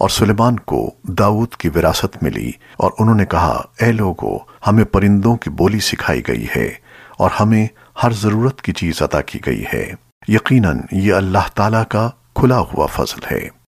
اور سلیمان کو داؤد کی وراثت ملی اور انہوں نے کہا، اے لوگو، ہمیں پرندوں کی بولی سکھائی گئی ہے اور ہمیں ہر ضرورت کی چیز عطا کی گئی ہے۔ یقیناً یہ اللہ تعالیٰ کا کھلا ہوا فضل ہے۔